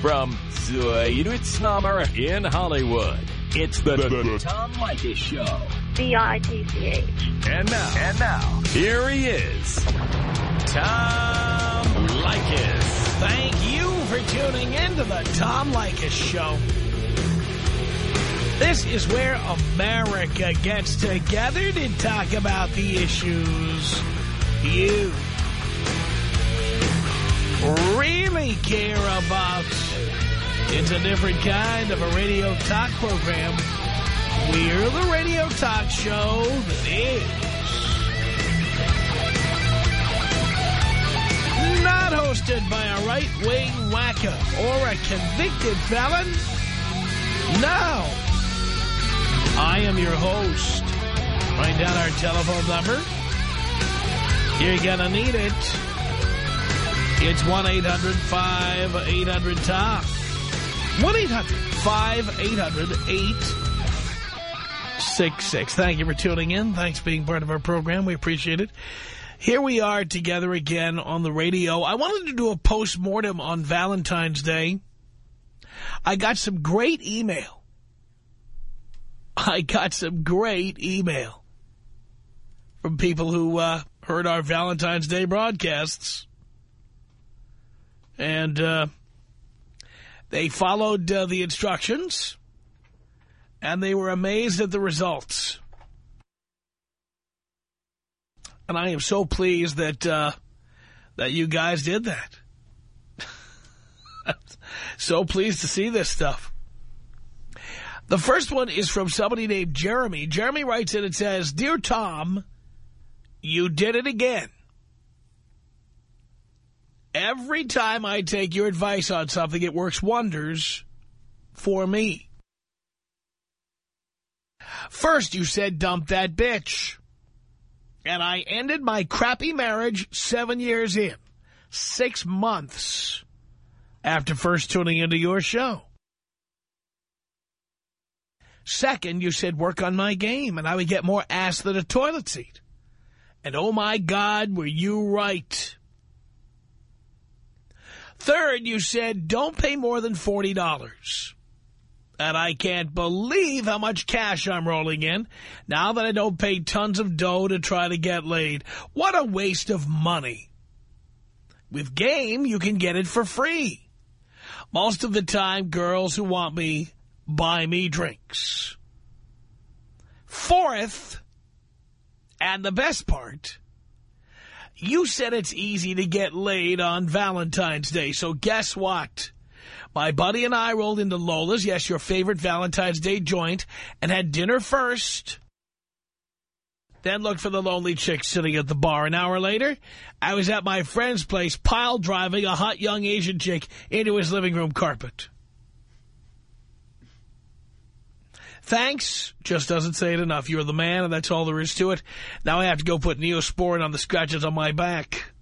From Sweet Summer in Hollywood, it's the, the, the Tom Leykis Show. B-I-T-C-H. And now, and now, here he is, Tom Leykis. Thank you for tuning in to the Tom Leykis Show. This is where America gets together to talk about the issues you really care about. It's a different kind of a radio talk program. We're the radio talk show that is not hosted by a right-wing whacker or a convicted felon. No. I am your host. Write down our telephone number. You're gonna need it. It's 1-800-5800-TOM. 1-800-5800-866. Thank you for tuning in. Thanks for being part of our program. We appreciate it. Here we are together again on the radio. I wanted to do a post-mortem on Valentine's Day. I got some great email. I got some great email from people who uh, heard our Valentine's Day broadcasts. And uh, they followed uh, the instructions, and they were amazed at the results. And I am so pleased that uh, that you guys did that. so pleased to see this stuff. The first one is from somebody named Jeremy. Jeremy writes in and says, Dear Tom, you did it again. Every time I take your advice on something, it works wonders for me. First, you said dump that bitch. And I ended my crappy marriage seven years in. Six months after first tuning into your show. Second, you said work on my game and I would get more ass than a toilet seat. And oh my God, were you right. Third, you said don't pay more than $40. And I can't believe how much cash I'm rolling in now that I don't pay tons of dough to try to get laid. What a waste of money. With game, you can get it for free. Most of the time, girls who want me buy me drinks. Fourth, and the best part, you said it's easy to get laid on Valentine's Day, so guess what? My buddy and I rolled into Lola's, yes, your favorite Valentine's Day joint, and had dinner first. Then looked for the lonely chick sitting at the bar. An hour later, I was at my friend's place pile driving a hot young Asian chick into his living room carpet. Thanks just doesn't say it enough. You're the man, and that's all there is to it. Now I have to go put Neosporin on the scratches on my back.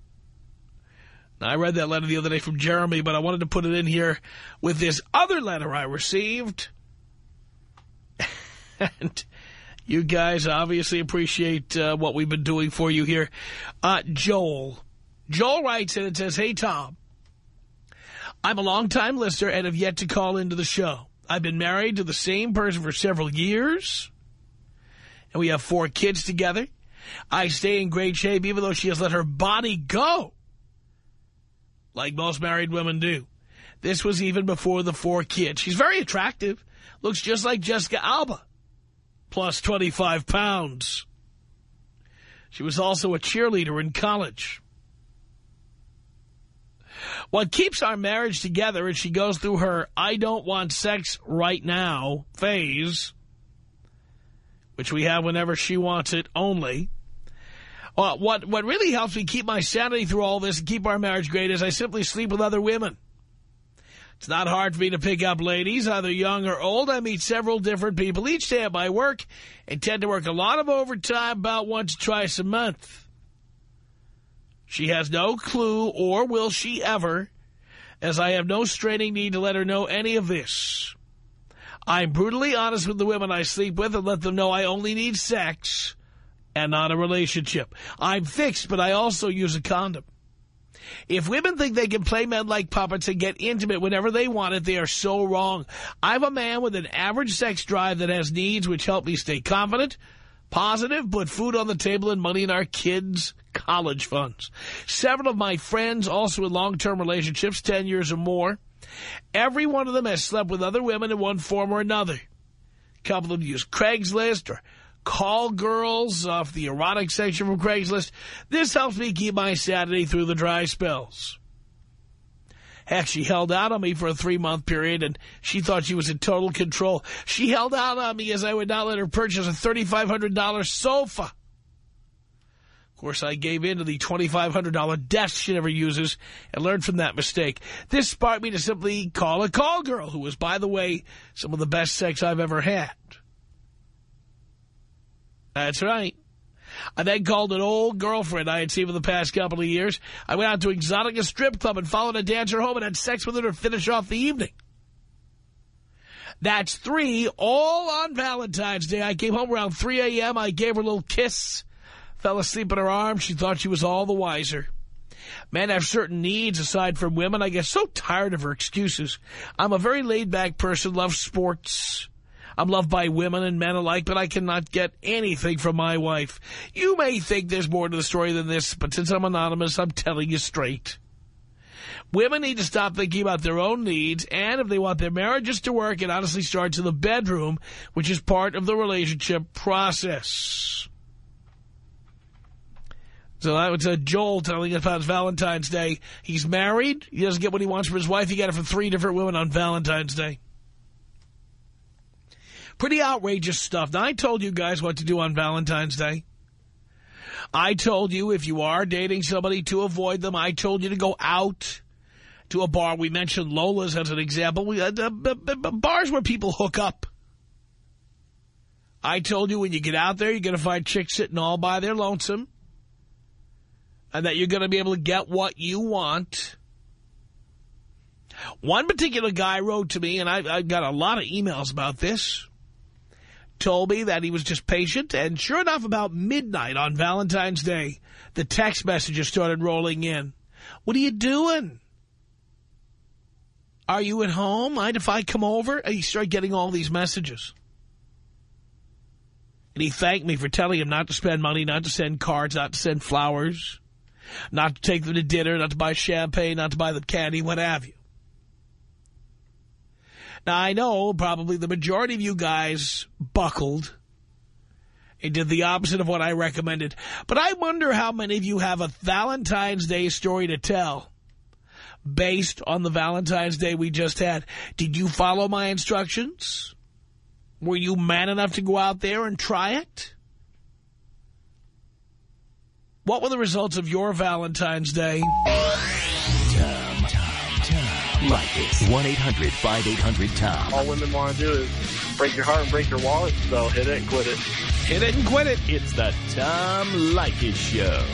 Now, I read that letter the other day from Jeremy, but I wanted to put it in here with this other letter I received. and you guys obviously appreciate uh, what we've been doing for you here. Uh, Joel. Joel writes and it says, Hey, Tom, I'm a long-time listener and have yet to call into the show. I've been married to the same person for several years, and we have four kids together. I stay in great shape even though she has let her body go, like most married women do. This was even before the four kids. She's very attractive, looks just like Jessica Alba, plus 25 pounds. She was also a cheerleader in college. What keeps our marriage together is she goes through her I don't want sex right now phase, which we have whenever she wants it only. Uh, what, what really helps me keep my sanity through all this and keep our marriage great is I simply sleep with other women. It's not hard for me to pick up ladies, either young or old. I meet several different people each day at my work and tend to work a lot of overtime about once or twice a month. She has no clue, or will she ever, as I have no straining need to let her know any of this. I'm brutally honest with the women I sleep with and let them know I only need sex and not a relationship. I'm fixed, but I also use a condom. If women think they can play men like puppets and get intimate whenever they want it, they are so wrong. I'm a man with an average sex drive that has needs which help me stay confident, positive, put food on the table and money in our kids' college funds. Several of my friends also in long-term relationships, 10 years or more. Every one of them has slept with other women in one form or another. A couple of them use Craigslist or call girls off the erotic section from Craigslist. This helps me keep my sanity through the dry spells. Heck, she held out on me for a three-month period, and she thought she was in total control. She held out on me as I would not let her purchase a $3,500 sofa. Of course, I gave in to the $2,500 desk she never uses and learned from that mistake. This sparked me to simply call a call girl, who was, by the way, some of the best sex I've ever had. That's right. I then called an old girlfriend I had seen for the past couple of years. I went out to Exotica Strip Club and followed a dancer home and had sex with her to finish off the evening. That's three, all on Valentine's Day. I came home around 3 a.m. I gave her a little kiss, fell asleep in her arms. She thought she was all the wiser. Men have certain needs aside from women. I get so tired of her excuses. I'm a very laid-back person, love sports. I'm loved by women and men alike, but I cannot get anything from my wife. You may think there's more to the story than this, but since I'm anonymous, I'm telling you straight. Women need to stop thinking about their own needs, and if they want their marriages to work, it honestly starts in the bedroom, which is part of the relationship process. So that was a Joel telling us about Valentine's Day. He's married. He doesn't get what he wants from his wife. He got it from three different women on Valentine's Day. Pretty outrageous stuff. Now, I told you guys what to do on Valentine's Day. I told you if you are dating somebody to avoid them. I told you to go out to a bar. We mentioned Lola's as an example. We, uh, bars where people hook up. I told you when you get out there, you're going to find chicks sitting all by their lonesome. And that you're going to be able to get what you want. One particular guy wrote to me, and I, I got a lot of emails about this told me that he was just patient, and sure enough, about midnight on Valentine's Day, the text messages started rolling in. What are you doing? Are you at home? Mind if I come over? And he started getting all these messages. And he thanked me for telling him not to spend money, not to send cards, not to send flowers, not to take them to dinner, not to buy champagne, not to buy them candy, what have you. Now, I know probably the majority of you guys buckled and did the opposite of what I recommended. But I wonder how many of you have a Valentine's Day story to tell based on the Valentine's Day we just had. Did you follow my instructions? Were you man enough to go out there and try it? What were the results of your Valentine's Day? Leykis. 1-800-5800-TOM. All women want to do is break your heart and break your wallet, so hit it and quit it. Hit it and quit it. It's the Tom Leykis Show.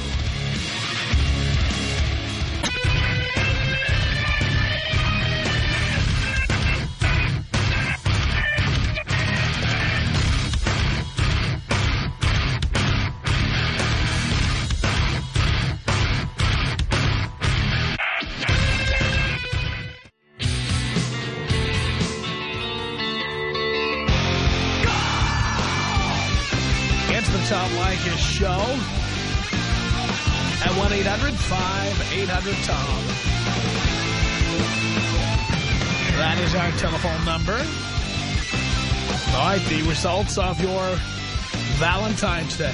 Show at 1-800-5800-TOM. That is our telephone number. All right, the results of your Valentine's Day.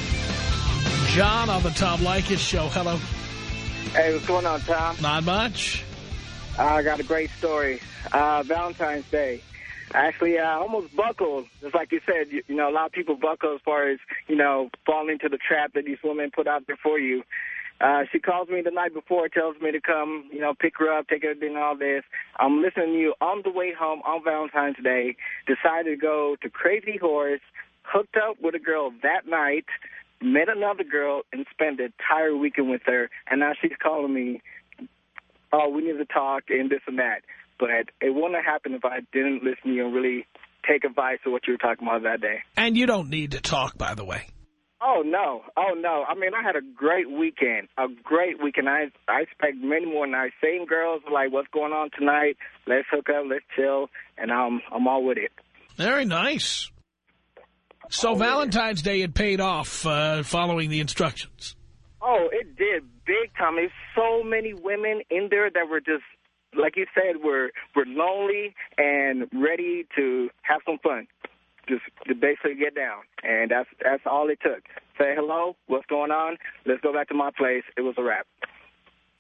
John on the Tom Leykis show. Hello. Hey, what's going on, Tom? Not much. I got a great story. Uh, Valentine's Day. Actually, I almost buckled. Just like you said, you, you know, a lot of people buckle as far as, you know, falling into the trap that these women put out there for you. Uh, she calls me the night before, tells me to come, you know, pick her up, take her to all this. I'm listening to you on the way home on Valentine's Day, decided to go to Crazy Horse, hooked up with a girl that night, met another girl, and spent the entire weekend with her. And now she's calling me, oh, we need to talk and this and that. But it wouldn't have happened if I didn't listen to you and really take advice of what you were talking about that day. And you don't need to talk, by the way. Oh no, oh no. I mean, I had a great weekend, a great weekend. I I expect many more nights. Same girls like, what's going on tonight? Let's hook up, let's chill, and I'm I'm all with it. Very nice. So Oh, yeah. Valentine's Day had paid off uh, following the instructions. Oh, it did big time. There's so many women in there that were just, like you said, we were were lonely and ready to have some fun. Just to basically get down, and that's that's all it took. Say hello, what's going on? Let's go back to my place. It was a wrap.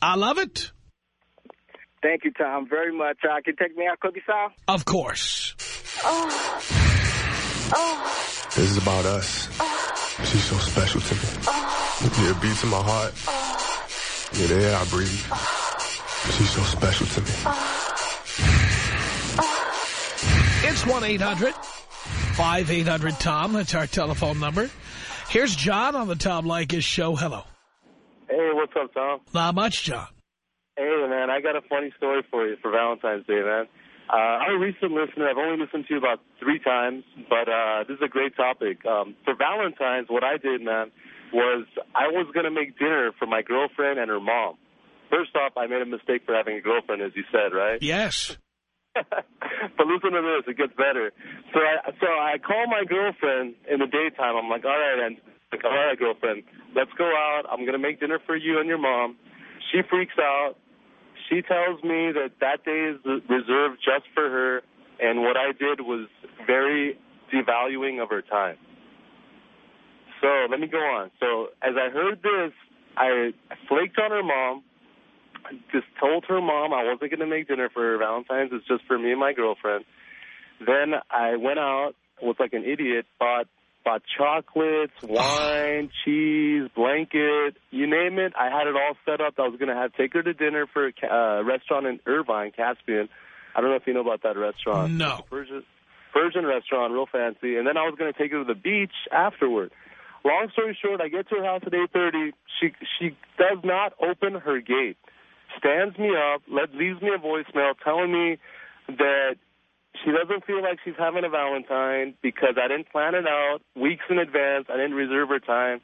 I love it. Thank you, Tom, very much. Uh, can you take me out, cookie style? Of course. Oh. Oh. This is about us. She's so special to me. Yeah, it beats in my heart. Yeah, the air I breathe. She's so special to me. It's 1-800-5800-TOM. That's our telephone number. Here's John on the Tom Leykis show. Hello. Hey, what's up, Tom? Not much, John. Hey, man, I got a funny story for you for Valentine's Day, man. Uh, I'm a recent listener. I've only listened to you about three times, but uh, this is a great topic. Um, for Valentine's, what I did, man, was I was going to make dinner for my girlfriend and her mom. First off, I made a mistake for having a girlfriend, as you said, right? Yes. but listen to this, it gets better. So I so I call my girlfriend in the daytime. I'm like, all right, and like, all right, girlfriend, let's go out. I'm gonna make dinner for you and your mom. She freaks out. She tells me that that day is reserved just for her, and what I did was very devaluing of her time. So let me go on. So as I heard this, I flaked on her mom just told her mom I wasn't going to make dinner for her Valentine's. It's just for me and my girlfriend. Then I went out, was like an idiot, bought bought chocolates, wine, cheese, blanket, you name it. I had it all set up. I was going to have take her to dinner for a ca- uh, restaurant in Irvine, Caspian. I don't know if you know about that restaurant. No. Persian, Persian restaurant, real fancy. And then I was going to take her to the beach afterward. Long story short, I get to her house at 8.30. She, she does not open her gate stands me up, let, leaves me a voicemail telling me that she doesn't feel like she's having a Valentine because I didn't plan it out weeks in advance. I didn't reserve her time.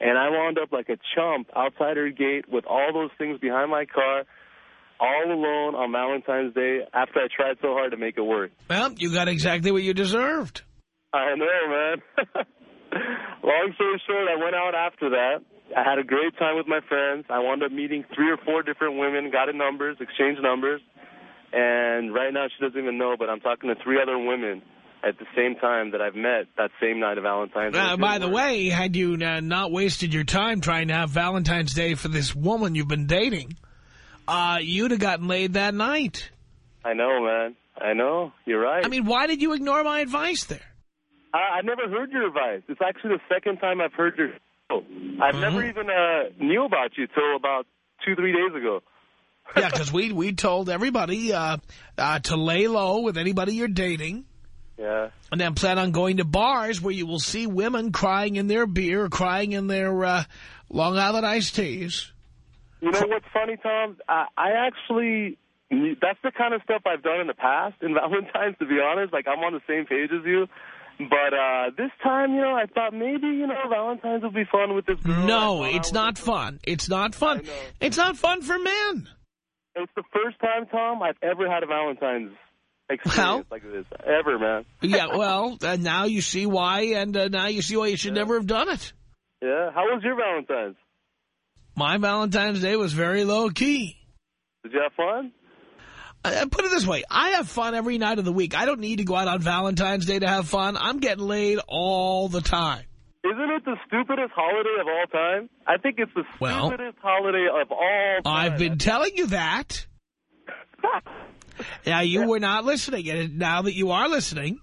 And I wound up like a chump outside her gate with all those things behind my car, all alone on Valentine's Day after I tried so hard to make it work. Well, you got exactly what you deserved. I know, man. Long story short, I went out after that. I had a great time with my friends. I wound up meeting three or four different women, got in numbers, exchanged numbers. And right now she doesn't even know, but I'm talking to three other women at the same time that I've met that same night of Valentine's Day. Uh, by the work. way, had you uh, not wasted your time trying to have Valentine's Day for this woman you've been dating, uh, you'd have gotten laid that night. I know, man. I know. You're right. I mean, why did you ignore my advice there? I, I never heard your advice. It's actually the second time I've heard your. I've Mm-hmm. never even uh, knew about you till about two, three days ago. Yeah, because we, we told everybody uh, uh, to lay low with anybody you're dating. Yeah. And then plan on going to bars where you will see women crying in their beer, crying in their uh, Long Island iced teas. You know what's funny, Tom? I, I actually, that's the kind of stuff I've done in the past in Valentine's, to be honest. Like, I'm on the same page as you. But uh, this time, you know, I thought maybe, you know, Valentine's would be fun with this girl. No, I thought I it's not fun. It's not fun. It's not fun for men. It's the first time, Tom, I've ever had a Valentine's experience Well- like this. Ever, man. Yeah, well, uh, now you see why, and uh, now you see why you should never have done it. Yeah. How was your Valentine's? My Valentine's Day was very low-key. Did you have fun? Uh, put it this way, I have fun every night of the week. I don't need to go out on Valentine's Day to have fun. I'm getting laid all the time. Isn't it the stupidest holiday of all time? I think it's the Well- stupidest holiday of all time. I've been telling you that. Now, you were not listening, and now that you are listening,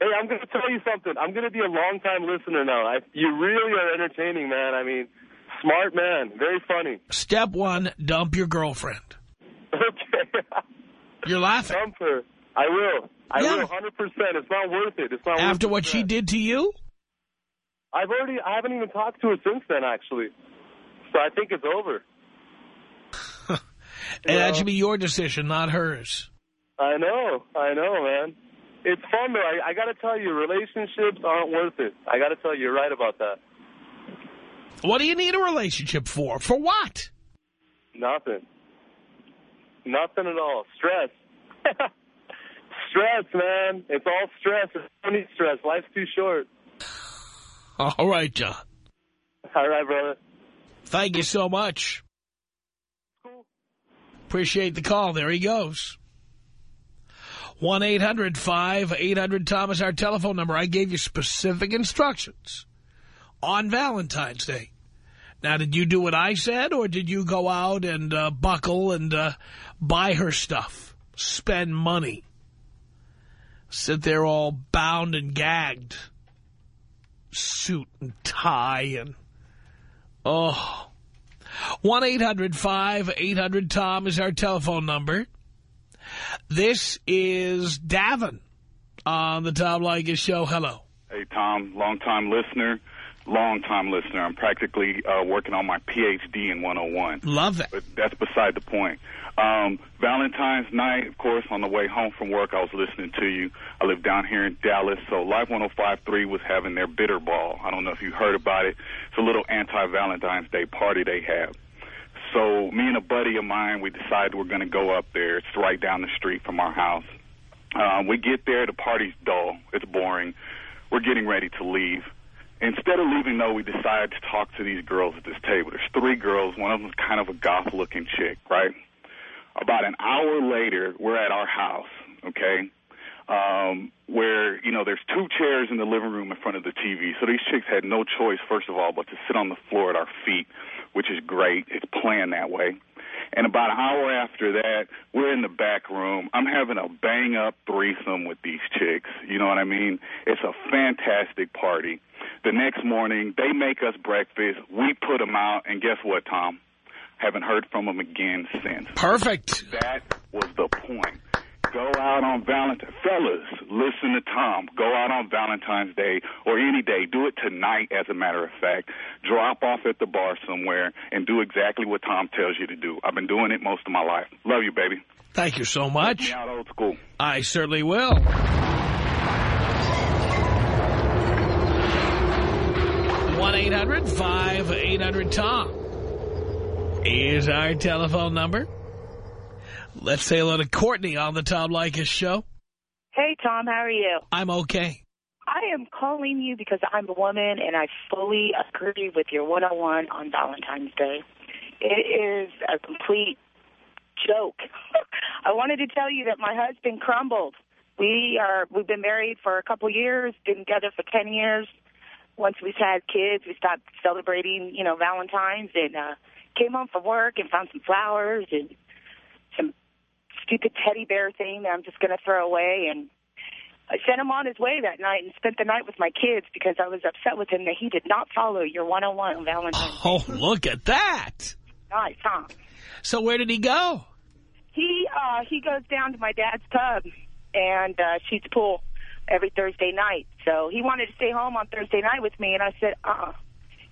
Hey, I'm going to tell you something. I'm going to be a long-time listener now. I, you really are entertaining, man. I mean, smart man. Very funny. step one, dump your girlfriend. Okay. You're laughing. I will. I Yeah. will, 100%. It's not worth it. It's not worth After what she did to you? I've already, I haven't even talked to her since then, actually. So I think it's over. And that should be your decision, not hers. I know. I know, man. It's fun, though. I, I got to tell you, relationships aren't worth it. I got to tell you, you're right about that. What do you need a relationship for? For what? Nothing. Nothing at all. Stress. stress, man. It's all stress. It's only stress. Life's too short. All right, John. All right, brother. Thank you so much. Cool. Appreciate the call. There he goes. 1-800-5800-TOM is our telephone number. I gave you specific instructions on Valentine's Day. Now, did you do what I said, or did you go out and uh, buckle and uh, buy her stuff, spend money, sit there all bound and gagged, suit and tie, and, oh. 1-800-5800-TOM is our telephone number. This is Davin on the Tom Leykis show. Hello. Hey, Tom, long-time listener, long-time listener. I'm practically uh, working on my Ph.D. in 101. Love that. But that's beside the point. Um, Valentine's night, of course, on the way home from work, I was listening to you. I live down here in Dallas, so Live 105.3 was having their bitter ball. I don't know if you heard about it. It's a little anti-Valentine's Day party they have. So me and a buddy of mine, we decided we're going to go up there. It's right down the street from our house. Uh, we get there, the party's dull. It's boring. We're getting ready to leave. Instead of leaving, though, we decided to talk to these girls at this table. There's three girls. One of them's kind of a goth-looking chick, right? About an hour later, we're at our house, okay, um, where, you know, there's two chairs in the living room in front of the TV. So these chicks had no choice, first of all, but to sit on the floor at our feet, which is great. It's planned that way. And about an hour after that, we're in the back room. I'm having a bang up threesome with these chicks. You know what I mean? It's a fantastic party. The next morning, they make us breakfast. We put them out, and guess what, Tom? Haven't heard from him again since. Perfect. That was the point. Go out on Valentine's. Fellas, listen to Tom. Go out on Valentine's Day or any day. Do it tonight, as a matter of fact. Drop off at the bar somewhere and do exactly what Tom tells you to do. I've been doing it most of my life. Love you, baby. Thank you so much. Me out old school. I certainly will. one 800 tom is our telephone number. Let's say hello to Courtney on the Tom Leykis show. Hey, Tom, how are you? I'm okay. I am calling you because I'm a woman and I fully agree with your 101 on Valentine's Day. It is a complete joke. I wanted to tell you that my husband crumbled. We are we've been married for a couple years, been together for 10 years. Once we've had kids, we stopped celebrating, you know, Valentine's and uh came home from work and found some flowers and some stupid teddy bear thing that I'm just going to throw away and I sent him on his way that night and spent the night with my kids because I was upset with him that he did not follow your 101 on Valentine's Oh, look at that. Nice, huh? So where did he go? He uh, he goes down to my dad's pub and uh, shoots pool every Thursday night. So he wanted to stay home on Thursday night with me, and I said, uh-uh.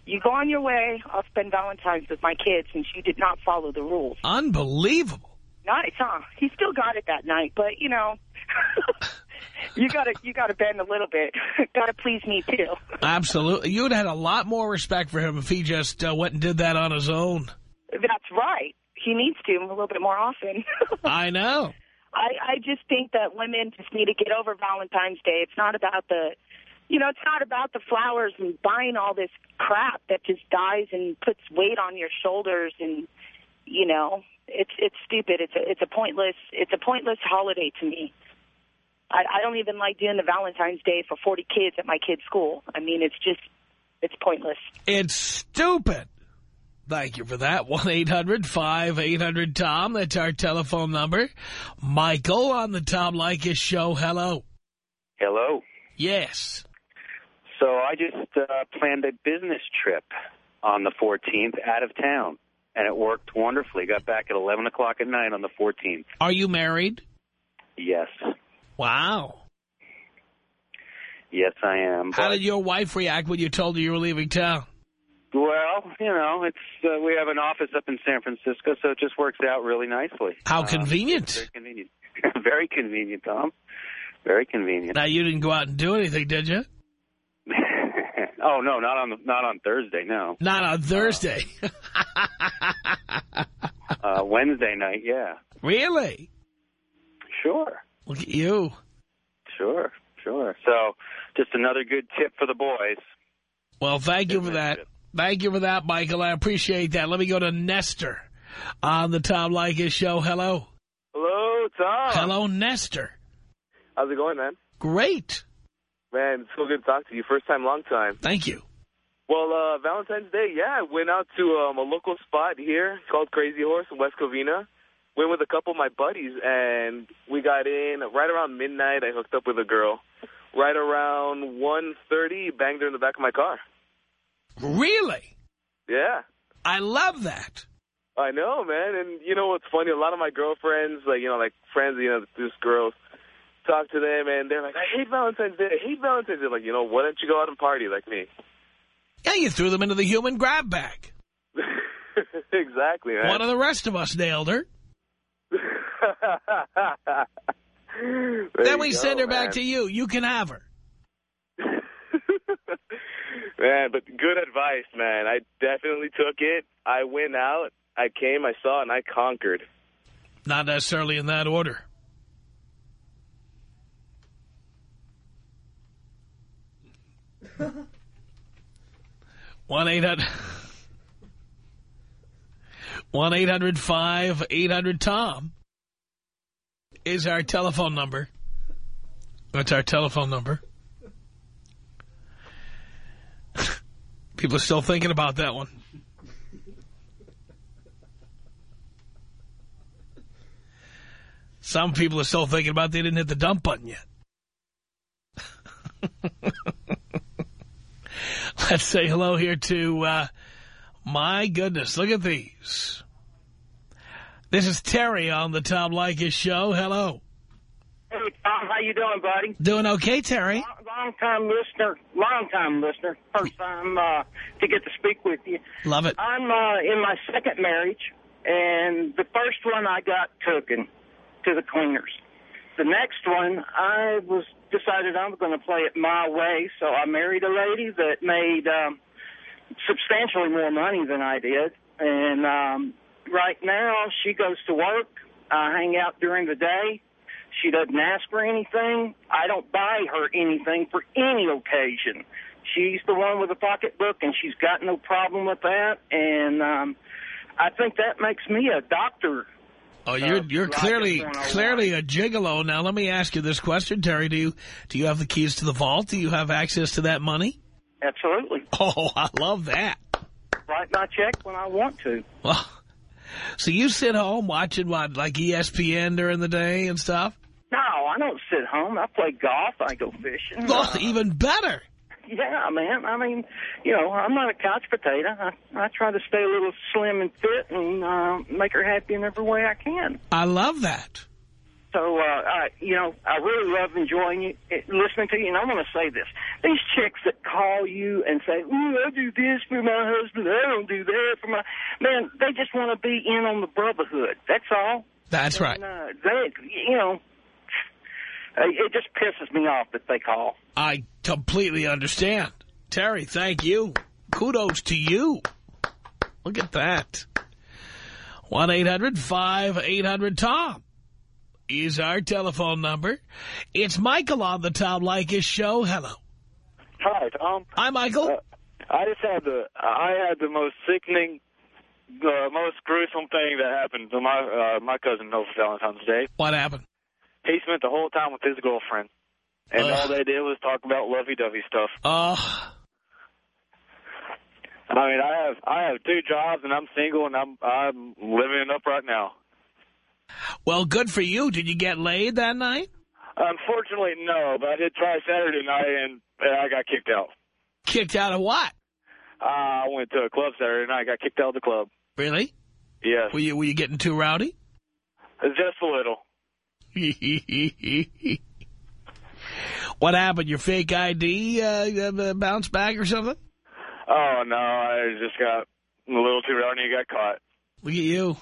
You go on your way. I'll spend Valentine's with my kids, and she did not follow the rules. Unbelievable. Nice, huh? He still got it that night, but, you know, you got to you got to bend a little bit. got to please me, too. Absolutely. You would have had a lot more respect for him if he just uh, went and did that on his own. That's right. He needs to a little bit more often. I know. I, I just think that women just need to get over Valentine's Day. It's not about the, you know, it's not about the flowers and buying all this crap that just dies and puts weight on your shoulders and, you know, it's it's stupid. It's a it's a pointless it's a pointless holiday to me. I, I don't even like doing the Valentine's Day for 40 kids at my kid's school. I mean, it's just it's pointless. It's stupid. Thank you for that. 1-800-5800-TOM. That's our telephone number. Michael on the Tom Leykis show. Hello. Hello. Yes. So I just uh, planned a business trip on the 14th out of town, and it worked wonderfully. Got back at 11 o'clock at night on the 14th. Are you married? Yes. Wow. Yes, I am. How did your wife react when you told her you were leaving town? Well, you know, it's uh, we have an office up in San Francisco, so it just works out really nicely. How Uh, convenient. very convenient. very convenient, Tom. Very convenient. Now, you didn't go out and do anything, did you? oh no, not on the, not on Thursday. No, Not on Thursday. uh, Wednesday night. Yeah, really? sure, Look at you. sure, sure. So, just another good tip for the boys. Well, thank you for that. Thank you for that, Michael. I appreciate that. Let me go to Nestor on the Tom Leykis show. Hello. Hello, Tom. Hello, Nestor. How's it going, man? Great. Man, it's so good to talk to you. First time, long time. Thank you. Well, uh, Valentine's Day, yeah, I went out to um, a local spot here called Crazy Horse in West Covina. Went with a couple of my buddies, and we got in right around midnight. I hooked up with a girl. Right around 1.30, banged her in the back of my car. Really? Yeah. I love that. I know, man. And you know what's funny? A lot of my girlfriends, like, you know, like friends, you know, just girls, talk to them, and they're like, I hate Valentine's Day. I hate Valentine's Day. Like, you know, why don't you go out and party like me? Yeah, you threw them into the human grab bag. exactly, man. One of the rest of us nailed her. Then we go, send her man. back to you. You can have her. Man, but good advice, man. I definitely took it. I went out, I came, I saw, and I conquered. Not necessarily in that order. One eight hundred one eight hundred five eight hundred Tom is our telephone number. That's our telephone number. People are still thinking about that one. Some people are still thinking about they didn't hit the dump button yet. Let's say hello here to, uh, my goodness, look at these. This is Terry on the Tom Leykis show. Hello. Hey, Tom, how you doing, buddy? Doing okay, Terry? Long time listener, long time listener. First time uh, to get to speak with you. Love it. I'm uh, in my second marriage, and the first one I got taken to the cleaners. The next one, I was decided I'm going to play it my way, so I married a lady that made um, substantially more money than I did, and um, right now she goes to work. I hang out during the day. She doesn't ask for anything. I don't buy her anything for any occasion. She's the one with the pocketbook, and she's got no problem with that. And um, I think that makes me a doctor. Oh, you're you're clearly it when I clearly a gigolo. Now, let me ask you this question, Terry. Do you do you have the keys to the vault? Do you have access to that money? Absolutely. Oh, I love that. Write my check when I want to. Well, so you sit home watching what, like ESPN during the day and stuff? No, I don't sit home. I play golf. I go fishing. Oh, Uh, even better. Yeah, man. I mean, you know, I'm not a couch potato. I, I try to stay a little slim and fit and uh, make her happy in every way I can. I love that. So, uh, I, you know, I really love enjoying you, listening to you. And I'm going to say this. These chicks that call you and say, ooh, I do this for my husband. I don't do that for my... Man, they just want to be in on the brotherhood. That's all. That's right. Uh, they, you know, it just pisses me off that they call. I completely understand. Terry, thank you. Kudos to you. Look at that. 1-800-5800-TOM is our telephone number. It's Michael on the Tom Leykis show. Hello. Hi, Tom. Hi, Michael. Uh, I just had the I had the most sickening, the most gruesome thing that happened to my uh, my cousin over Valentine's Day. what happened? He spent the whole time with his girlfriend, and Ugh. all they did was talk about lovey-dovey stuff. Oh, I mean, I have I have two jobs, and I'm single, and I'm I'm living it up right now. well, good for you. Did you get laid that night? Unfortunately, no, but I did try Saturday night, and, and I got kicked out. Kicked out of what? Uh, I went to a club Saturday night, I got kicked out of the club. Really? Yes, Were you, were you getting too rowdy? just a little. what happened? Your fake ID uh, uh, bounced back or something? Oh no, I just got a little too rowdy and got caught. Look at you.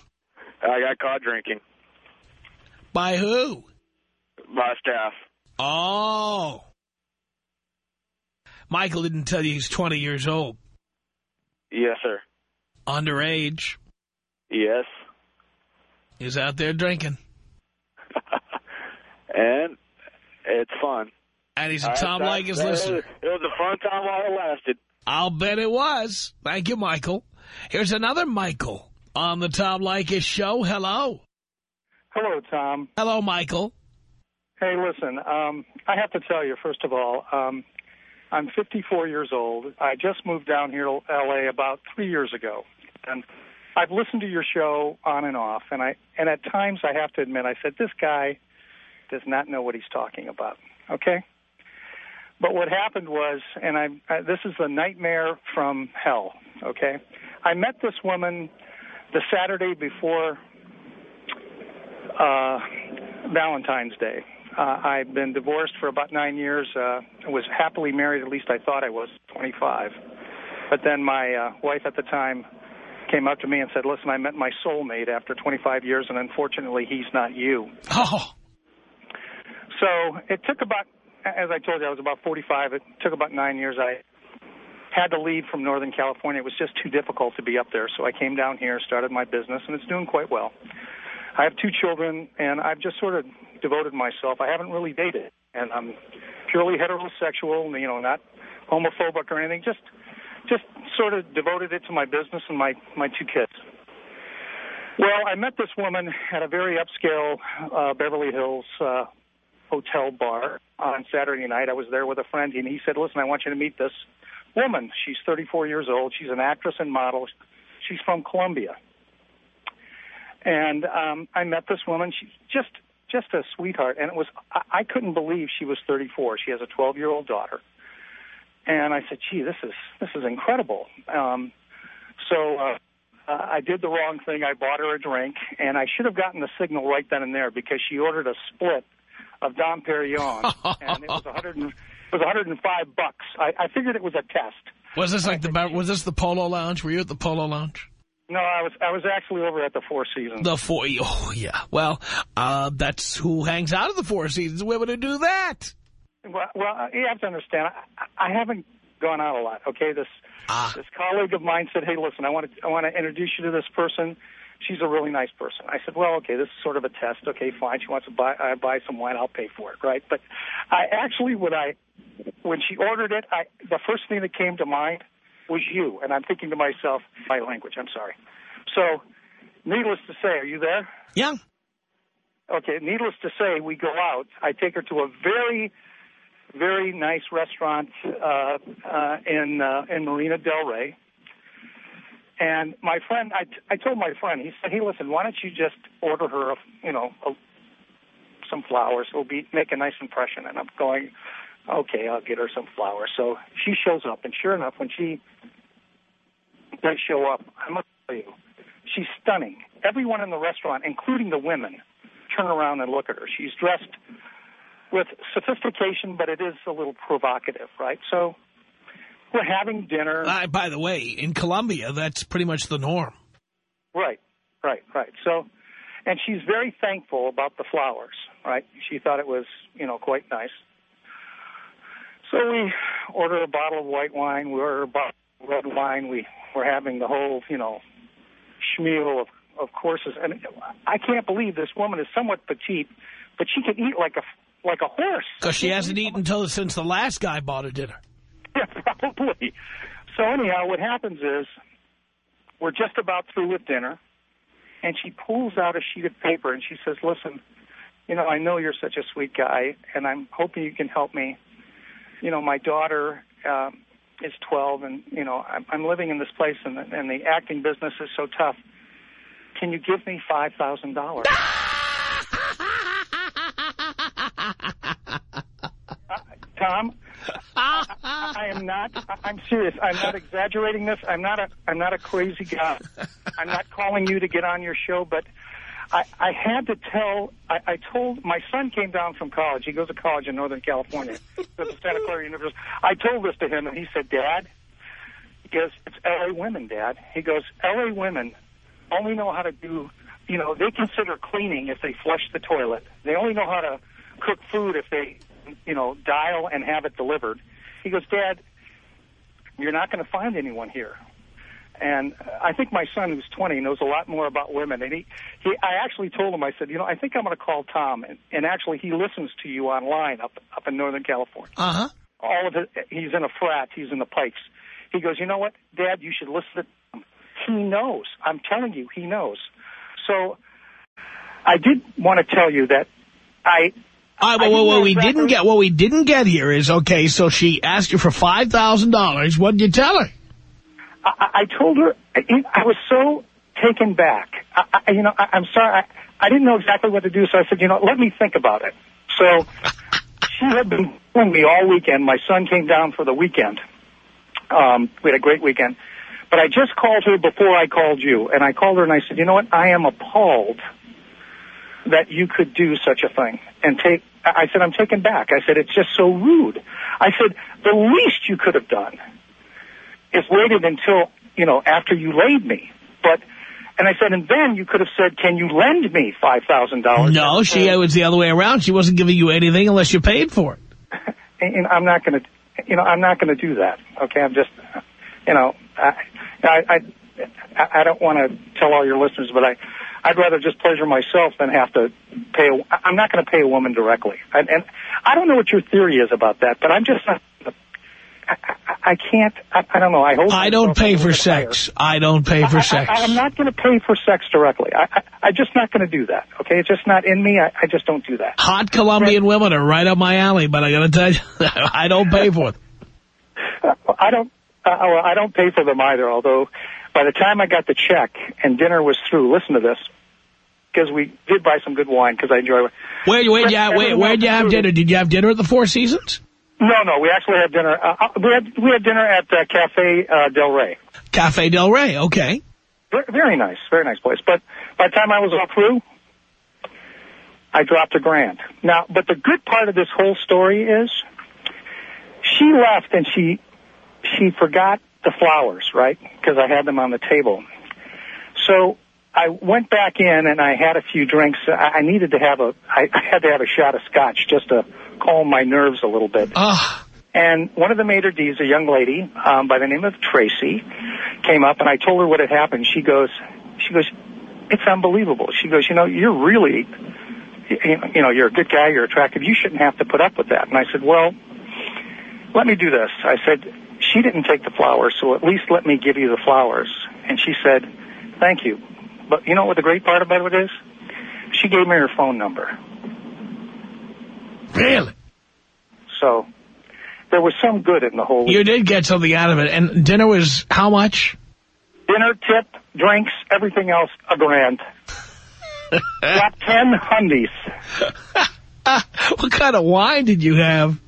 I got caught drinking By who? by staff. Oh. Michael didn't tell you he's 20 years old. Yes, sir. Underage. Yes. He's out there drinking. And it's fun. And he's a I- Tom that- Leykis listener. It was a fun time while it lasted. I'll bet it was. Thank you, Michael. Here's another Michael on the Tom Leykis show. Hello. Hello, Tom. Hello, Michael. Hey, listen, um, I have to tell you, first of all, um, I'm 54 years old. I just moved down here to L.A. about three years ago. And I've listened to your show on and off, and I and at times I have to admit, I said, this guy does not know what he's talking about, okay? But what happened was, and I, I this is the nightmare from hell, okay? I met this woman the Saturday before uh, Valentine's Day. Uh, I've been divorced for about nine years. Uh, was happily married, at least I thought I was, 25. But then my uh, wife at the time came up to me and said, listen, I met my soulmate after 25 years, and unfortunately he's not you. Oh. So it took about, as I told you, I was about 45. It took about nine years. I had to leave from Northern California. It was just too difficult to be up there. So I came down here, started my business, and it's doing quite well. I have two children, and I've just sort of devoted myself. I haven't really dated, and I'm purely heterosexual, you know, not homophobic or anything. Just, just sort of devoted it to my business and my my two kids. Well, I met this woman at a very upscale uh, Beverly Hills uh, hotel bar on Saturday night. I was there with a friend, and he said, "Listen, I want you to meet this woman. She's 34 years old. She's an actress and model. She's from Colombia." And um, I met this woman. She's just just a sweetheart, and it was I, I couldn't believe she was 34. She has a 12 year old daughter, and I said, "Gee, this is this is incredible." Um, so uh, uh, I did the wrong thing. I bought her a drink, and I should have gotten the signal right then and there because she ordered a split of Dom Perignon, and it was 100 and, it was 105 bucks. I, I figured it was a test. Was this like the was this the Polo Lounge? Were you at the Polo Lounge? No, I was I was actually over at the Four Seasons. The Four. Oh yeah. Well, uh, that's who hangs out at the Four Seasons. Women who do that. Well, well, you have to understand. I, I haven't gone out a lot. Okay, this Ah. this colleague of mine said, "Hey, listen, I want to I want to introduce you to this person. She's a really nice person." I said, "Well, okay, this is sort of a test. Okay, fine. She wants to buy I buy some wine. I'll pay for it, right?" But I actually, when I when she ordered it, I the first thing that came to mind was you, and I'm thinking to myself, my language. I'm sorry. So, needless to say, are you there? Yeah. Okay, needless to say, we go out. I take her to a very, very nice restaurant uh, uh, in uh, in Marina Del Rey. And my friend, I, I told my friend, he said, "Hey, listen, why don't you just order her, a, you know, a, some flowers? It'll be make a nice impression." And I'm going, "Okay, I'll get her some flowers." So she shows up, and sure enough, when she does show up, I must tell you, she's stunning. Everyone in the restaurant, including the women, turn around and look at her. She's dressed with sophistication, but it is a little provocative, right? So we're having dinner. Uh, by the way, in Colombia, that's pretty much the norm. Right, right, right. So, and she's very thankful about the flowers, right? She thought it was, you know, quite nice. So we order a bottle of white wine. We order a bottle of red wine. We we're having the whole, you know, schmeal of of courses. And I can't believe this woman is somewhat petite, but she can eat like a like a horse. Because she hasn't eaten until since the last guy bought her dinner. Yeah, probably. So anyhow, what happens is we're just about through with dinner, and she pulls out a sheet of paper and she says, "Listen, you know, I know you're such a sweet guy, and I'm hoping you can help me. You know, my daughter uh, is 12, and you know, I'm, I'm living in this place, and the, and the acting business is so tough. Can you give me five thousand dollars?" Tom, I, am not. I'm serious. I'm not exaggerating this. I'm not a. I'm not a crazy guy. I'm not calling you to get on your show, but I, I had to tell. I, I told my son came down from college. He goes to college in Northern California, goes the Santa Clara University. I told this to him, and he said, "Dad," he goes, "It's L.A. women, Dad." He goes, "L.A. women only know how to do. You know, they consider cleaning if they flush the toilet. They only know how to cook food if they, you know, dial and have it delivered." He goes, Dad, You're not going to find anyone here. And I think my son, who's 20, knows a lot more about women. And he, he I actually told him, I said, you know, I think I'm going to call Tom. And, and actually, he listens to you online up up in Northern California. Uh-huh. All of it. He's in a frat. He's in the Pikes. He goes, you know what, Dad, you should listen to Tom. He knows. I'm telling you, he knows. So I did want to tell you that I All right, well, well, what we didn't get, what we didn't get here is, okay, so she asked you for $5,000. What did you tell her? I, I told her I, I was so taken back. I, I, you know, I, I'm sorry. I, I didn't know exactly what to do, so I said, you know, let me think about it. So she had been calling me all weekend. My son came down for the weekend. Um, we had a great weekend. But I just called her before I called you, and I called her and I said, you know what? I am appalled that you could do such a thing and take. I said, I'm taken back. I said, it's just so rude. I said, the least you could have done is waited until, you know, after you laid me. But, and I said, and then you could have said, can you lend me $5,000? No, she it was the other way around. She wasn't giving you anything unless you paid for it. And I'm not going to, you know, I'm not going to do that. Okay. I'm just, you know, I, I, I, I don't want to tell all your listeners, but I, I'd rather just pleasure myself than have to pay. A, I'm not going to pay a woman directly. And, and I don't know what your theory is about that, but I'm just not. I, I, I can't. I, I don't know. I hope I don't pay for sex. I don't pay for sex. I, am not going to pay for sex directly. I, I, I'm just not going to do that. Okay, it's just not in me. I, I just don't do that. Hot Colombian women are right up my alley, but I got to tell you, I don't pay for them. I don't. Uh, I don't pay for them either. Although, by the time I got the check and dinner was through, listen to this, because we did buy some good wine because I enjoy. Where where you where where'd you have dinner? Did you have dinner at the Four Seasons? No, no, we actually had dinner. Uh, uh, we had we had dinner at uh, Cafe uh, Del Rey. Cafe Del Rey, okay. Very, very nice, very nice place. But by the time I was all through, I dropped a grand. Now, but the good part of this whole story is she left and she she forgot the flowers, right? Because I had them on the table. So I went back in and I had a few drinks. I, needed to have a I, had to have a shot of scotch just to calm my nerves a little bit. And one of the maitre d's, a young lady um, by the name of Tracy, came up and I told her what had happened. She goes, she goes, it's unbelievable. She goes, you know, you're really, you know, you're a good guy, you're attractive. You shouldn't have to put up with that. And I said, well, let me do this. I said, she didn't take the flowers, so at least let me give you the flowers. And she said, thank you. But you know what the great part about it is? She gave me her phone number. Really? So there was some good in the whole. You did get something out of it. And dinner was how much? Dinner, tip, drinks, everything else, a grand. Got ten hundies. what kind of wine did you have?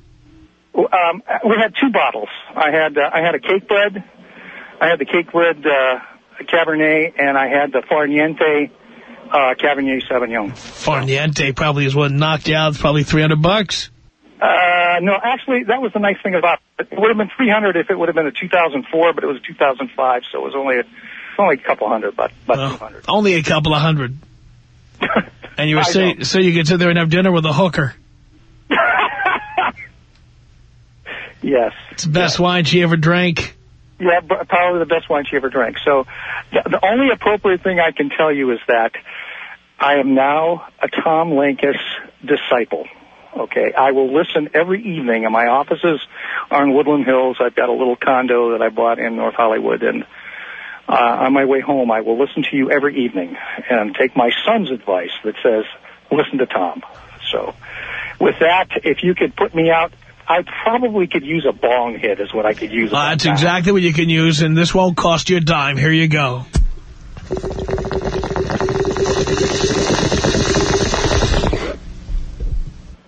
Um, we had two bottles. I had uh, I had a Cakebread. I had the Cakebread uh, Cabernet, and I had the Farniente uh, Cabernet Sauvignon. Farniente probably is what knocked you out. It's probably 300 bucks. Uh, no, actually, that was the nice thing about it. It would have been 300 if it would have been a 2004, but it was a 2005, so it was only a, only a couple hundred, but Well, 200. Only a couple of hundred. And you were I so, so you could sit there and have dinner with a hooker. Yes. It's the best wine she ever drank. Yeah, probably the best wine she ever drank. So the, the only appropriate thing I can tell you is that I am now a Tom Leykis disciple. Okay, I will listen every evening, and my offices are in Woodland Hills. I've got a little condo that I bought in North Hollywood, and uh, on my way home, I will listen to you every evening and take my son's advice that says, listen to Tom. So with that, if you could put me out, I probably could use a bong hit is what I could use. Uh, that's exactly what you can use, and this won't cost you a dime. Here you go.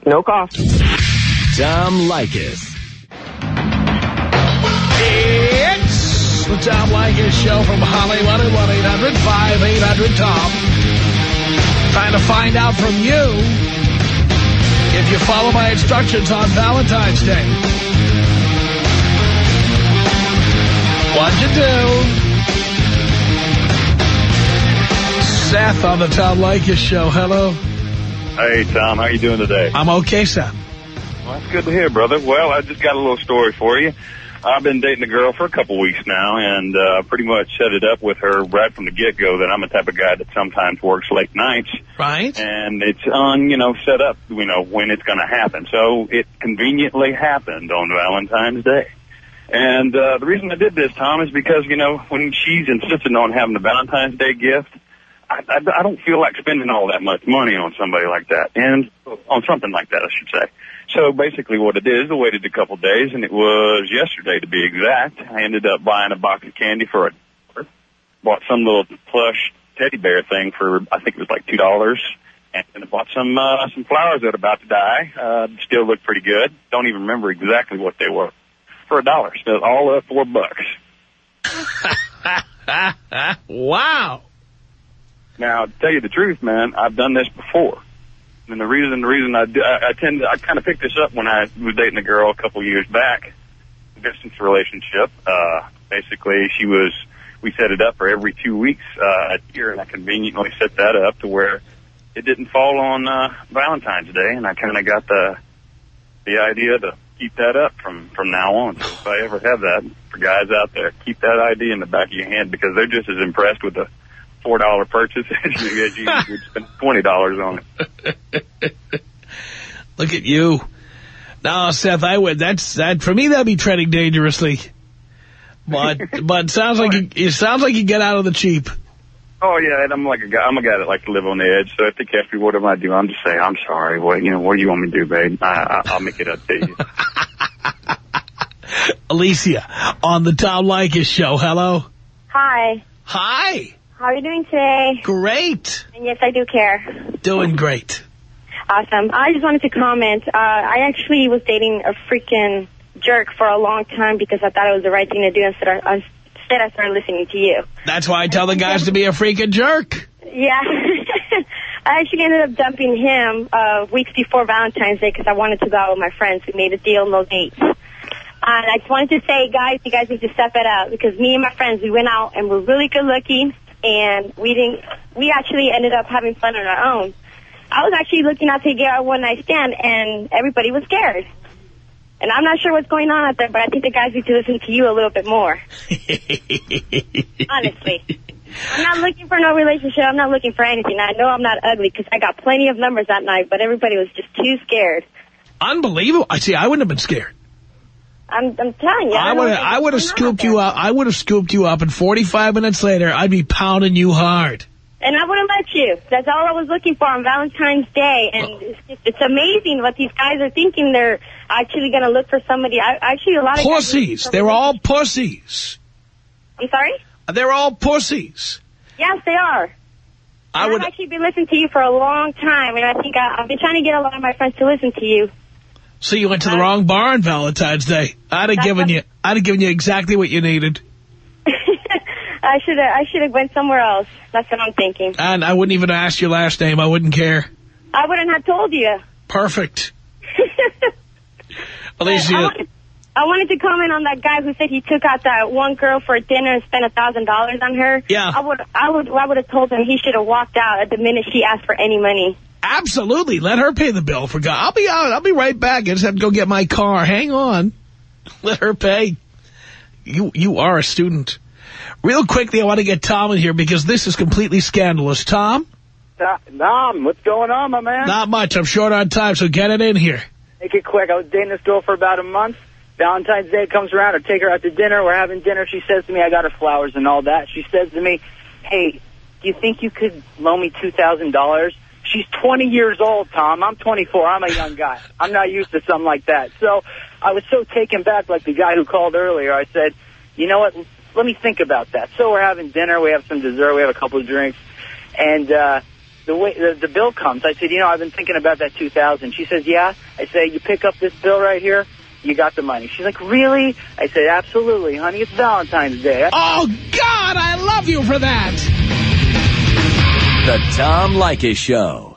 No cost. Tom Leykis. It's the Tom Leykis Show from Hollywood at 1-800-5800-TOM. Trying to find out from you if you follow my instructions on Valentine's Day. What'd you do? Seth on the Tom Leykis Show. Hello. Hey, Tom, how you doing today? I'm okay, Seth. Well, that's good to hear, brother. Well, I just got a little story for you. I've been dating a girl for a couple weeks now, and uh, pretty much set it up with her right from the get-go that I'm the type of guy that sometimes works late nights. Right. And it's on, you know, set up, you know, when it's going to happen. So it conveniently happened on Valentine's Day. And uh, the reason I did this, Tom, is because, you know, when she's insisting on having the Valentine's Day gift, I, I, don't feel like spending all that much money on somebody like that, and on something like that, I should say. So basically what it is, I waited a couple of days, and it was yesterday to be exact. I ended up buying a box of candy for a dollar. Bought some little plush teddy bear thing for, I think it was like $2. And I bought some, uh, some flowers that are about to die. Uh, still look pretty good. Don't even remember exactly what they were. For a dollar. So all up four bucks. wow. Now, to tell you the truth, man, I've done this before. And the reason, the reason I, I, I tend to, I kind of picked this up when I was dating a girl a couple years back, distance relationship. Uh, basically, she was, we set it up for every two weeks, uh, a year, and I conveniently set that up to where it didn't fall on, uh, Valentine's Day, and I kind of got the, the idea to keep that up from, from now on. So if I ever have that, for guys out there, keep that idea in the back of your head because they're just as impressed with the four dollar purchase as you as you would spend twenty dollars on it. Look at you. No, Seth, I would. That's that for me. That'd be treading dangerously. But but sounds like you, it sounds like you get out of the cheap. Oh yeah, and I'm like a guy. I'm a guy that likes to live on the edge. So if they catch me, what am I do? I'm just saying, I'm sorry. What you know? What do you want me to do, babe? I, I, I'll make it up to you. Alicia on the Tom Leykis show. Hello. Hi. Hi. How are you doing today? Great. And yes, I do care. Doing great. Awesome. I just wanted to comment. Uh, I actually was dating a freaking jerk for a long time because I thought it was the right thing to do instead of, instead I started listening to you. That's why I tell the guys to be a freaking jerk. Yeah. I actually ended up dumping him uh, weeks before Valentine's Day because I wanted to go out with my friends. We made a deal, no dates. And I just wanted to say, guys, you guys need to step it up because me and my friends, we went out and we're really good looking and we didn't, we actually ended up having fun on our own. I was actually looking out to get a one night stand and everybody was scared. And I'm not sure what's going on out there, but I think the guys need to listen to you a little bit more. Honestly. I'm not looking for no relationship. I'm not looking for anything. I know I'm not ugly because I got plenty of numbers that night, but everybody was just too scared. Unbelievable. I see. I wouldn't have been scared. I'm, I'm telling you. I, would have. I would have scooped you up. I would have scooped you up, and 45 minutes later, I'd be pounding you hard. And I wouldn't let you. That's all I was looking for on Valentine's Day. And it's, just, it's amazing what these guys are thinking. They're actually going to look for somebody. I, actually, a lot of pussies. They're all pussies. I'm sorry. They're all pussies. Yes, they are. I would. I've actually been listening to you for a long time, and I think I, I've been trying to get a lot of my friends to listen to you. So you went to the wrong bar on Valentine's Day. I'd have given you. I'd have given you exactly what you needed. I should have. I should have went somewhere else. That's what I'm thinking. And I wouldn't even ask your last name. I wouldn't care. I wouldn't have told you. Perfect. Alicia. I wanted, I wanted to comment on that guy who said he took out that one girl for dinner and spent a thousand dollars on her. Yeah. I would. I would. I would have told him he should have walked out at the minute she asked for any money. Absolutely. Let her pay the bill for God. I'll be out. I'll be right back. I just have to go get my car. Hang on. Let her pay. You you are a student. Real quickly, I want to get Tom in here because this is completely scandalous. Tom? Tom, what's going on, my man? Not much. I'm short on time, so get it in here. Make it quick. I was dating this girl for about a month. Valentine's Day comes around. I take her out to dinner. We're having dinner. She says to me, I got her flowers and all that. She says to me, hey, do you think you could loan me $2,000? She's 20 years old, Tom. I'm 24. I'm a young guy. I'm not used to something like that. So I was so taken back, like the guy who called earlier. I said, you know what? Let me think about that. So we're having dinner. We have some dessert. We have a couple of drinks. And uh, the way the, the bill comes, I said, you know, I've been thinking about that 2000 She says, yeah. I say, you pick up this bill right here. You got the money. She's like, really? I said, absolutely, honey. It's Valentine's Day. Oh, God, I love you for that. The Tom Leykis Show.